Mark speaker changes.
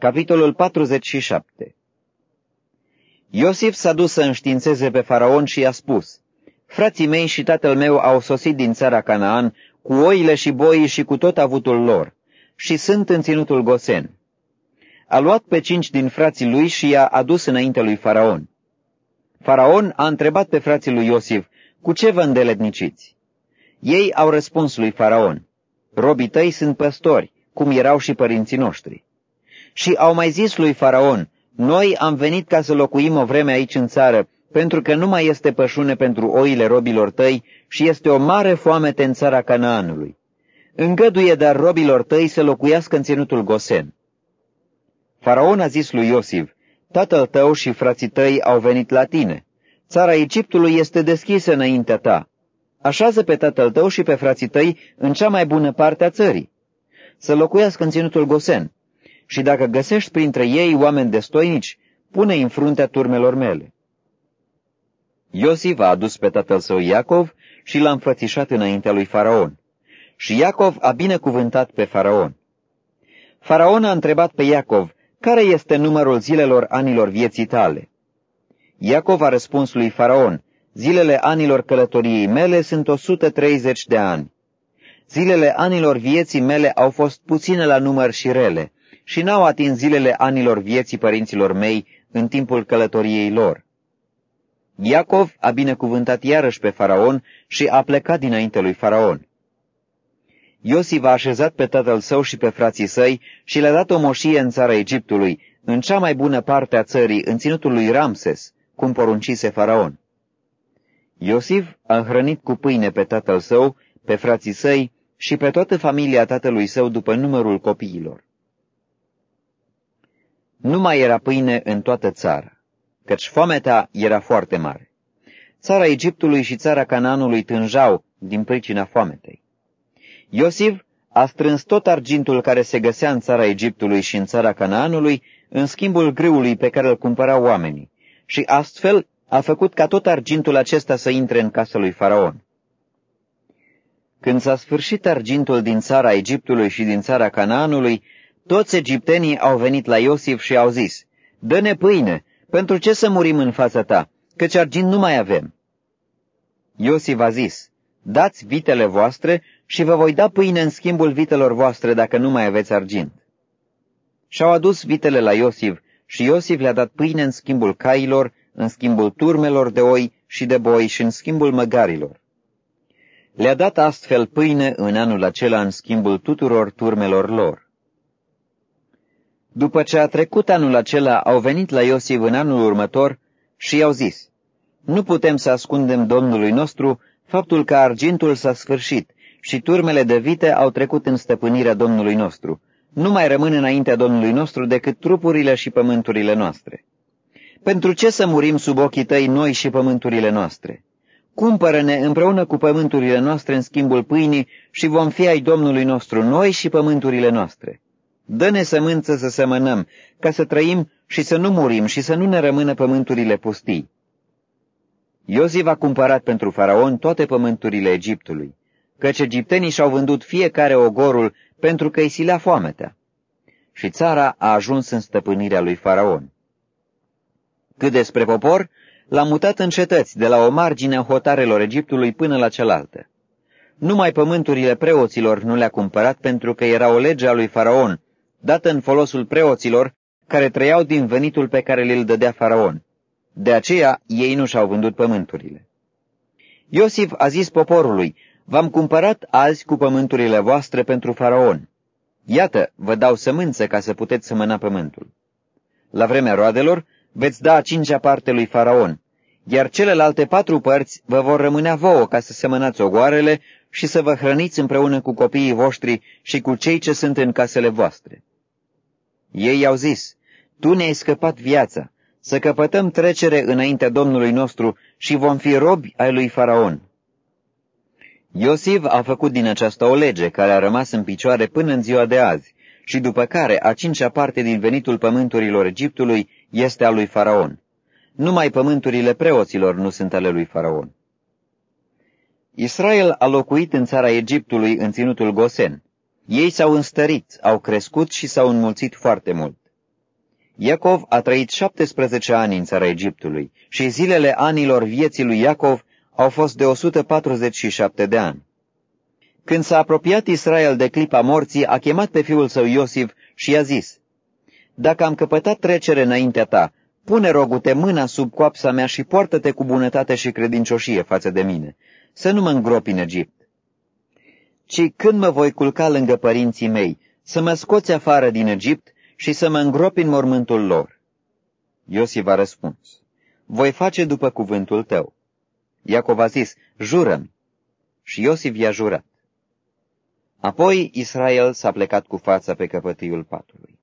Speaker 1: Capitolul 47 Iosif s-a dus să înștiințeze pe faraon și i-a spus, Frații mei și tatăl meu au sosit din țara Canaan cu oile și boii și cu tot avutul lor și sunt în ținutul Gosen. A luat pe cinci din frații lui și i-a adus înainte lui Faraon. Faraon a întrebat pe frații lui Iosif, cu ce vă îndeletniciți? Ei au răspuns lui Faraon, robii tăi sunt păstori, cum erau și părinții noștri. Și au mai zis lui Faraon, noi am venit ca să locuim o vreme aici în țară, pentru că nu mai este pășune pentru oile robilor tăi și este o mare foamete în țara Canaanului. Îngăduie dar robilor tăi să locuiască în ținutul Gosen. Faraon a zis lui Iosif, tatăl tău și frații tăi au venit la tine. Țara Egiptului este deschisă înaintea ta. Așează pe tatăl tău și pe frații tăi în cea mai bună parte a țării. Să locuiască în ținutul Gosen. Și dacă găsești printre ei oameni destoinici, pune-i în fruntea turmelor mele. Iosif a adus pe tatăl său Iacov și l-a înfățișat înaintea lui Faraon. Și Iacov a binecuvântat pe Faraon. Faraon a întrebat pe Iacov, care este numărul zilelor anilor vieții tale? Iacov a răspuns lui Faraon, zilele anilor călătoriei mele sunt 130 de ani. Zilele anilor vieții mele au fost puține la număr și rele și n-au atins zilele anilor vieții părinților mei în timpul călătoriei lor. Iacov a binecuvântat iarăși pe Faraon și a plecat dinainte lui Faraon. Iosif a așezat pe tatăl său și pe frații săi și le-a dat o moșie în țara Egiptului, în cea mai bună parte a țării, în ținutul lui Ramses, cum poruncise Faraon. Iosif a hrănit cu pâine pe tatăl său, pe frații săi și pe toată familia tatălui său după numărul copiilor. Nu mai era pâine în toată țara căci foamea era foarte mare. Țara Egiptului și țara Canaanului tânjau din pricina foametei. Iosif a strâns tot argintul care se găsea în țara Egiptului și în țara Canaanului în schimbul grâului pe care îl cumpărau oamenii și astfel a făcut ca tot argintul acesta să intre în casa lui Faraon. Când s-a sfârșit argintul din țara Egiptului și din țara Canaanului, toți egiptenii au venit la Iosif și au zis, Dă-ne pâine, pentru ce să murim în fața ta, căci argint nu mai avem? Iosif a zis, dați vitele voastre și vă voi da pâine în schimbul vitelor voastre dacă nu mai aveți argint. Și-au adus vitele la Iosif și Iosif le-a dat pâine în schimbul cailor, în schimbul turmelor de oi și de boi și în schimbul măgarilor. Le-a dat astfel pâine în anul acela în schimbul tuturor turmelor lor. După ce a trecut anul acela, au venit la Iosif în anul următor și i-au zis, Nu putem să ascundem Domnului nostru faptul că argintul s-a sfârșit și turmele de vite au trecut în stăpânirea Domnului nostru. Nu mai rămân înaintea Domnului nostru decât trupurile și pământurile noastre. Pentru ce să murim sub ochii tăi noi și pământurile noastre? Cumpără-ne împreună cu pământurile noastre în schimbul pâinii și vom fi ai Domnului nostru, noi și pământurile noastre. Dă-ne sămânță să semănăm, ca să trăim și să nu murim și să nu ne rămână pământurile pustii. Iosif a cumpărat pentru faraon toate pământurile Egiptului, căci egiptenii și-au vândut fiecare ogorul pentru că îi silea foametea. Și țara a ajuns în stăpânirea lui faraon. Cât despre popor, l-a mutat în cetăți, de la o margine a hotarelor Egiptului până la cealaltă. Numai pământurile preoților nu le-a cumpărat pentru că era o lege a lui faraon, dată în folosul preoților, care trăiau din venitul pe care le-l dădea faraon. De aceea ei nu și-au vândut pământurile. Iosif a zis poporului, V-am cumpărat azi cu pământurile voastre pentru faraon. Iată, vă dau sămânță ca să puteți sămâna pământul. La vremea roadelor veți da a cincea parte lui faraon, iar celelalte patru părți vă vor rămânea vouă ca să semănați ogoarele și să vă hrăniți împreună cu copiii voștri și cu cei ce sunt în casele voastre. Ei i-au zis, Tu ne-ai scăpat viața, să căpătăm trecere înaintea Domnului nostru și vom fi robi ai lui Faraon. Iosif a făcut din aceasta o lege care a rămas în picioare până în ziua de azi și după care a cincea parte din venitul pământurilor Egiptului este a lui Faraon. Numai pământurile preoților nu sunt ale lui Faraon. Israel a locuit în țara Egiptului în ținutul Gosen. Ei s-au înstărit, au crescut și s-au înmulțit foarte mult. Iacov a trăit 17 ani în țara Egiptului și zilele anilor vieții lui Iacov au fost de 147 de ani. Când s-a apropiat Israel de clipa morții, a chemat pe fiul său Iosif și i-a zis, Dacă am căpătat trecere înaintea ta, pune rogute mâna sub coapsa mea și poartă-te cu bunătate și credincioșie față de mine, să nu mă îngropi în Egipt. Ci când mă voi culca lângă părinții mei, să mă scoți afară din Egipt și să mă îngropi în mormântul lor. Iosif a răspuns, voi face după cuvântul tău. Iacov a zis, jură-mi. Și Iosif i-a jurat. Apoi Israel s-a plecat cu fața pe căpătâiul patului.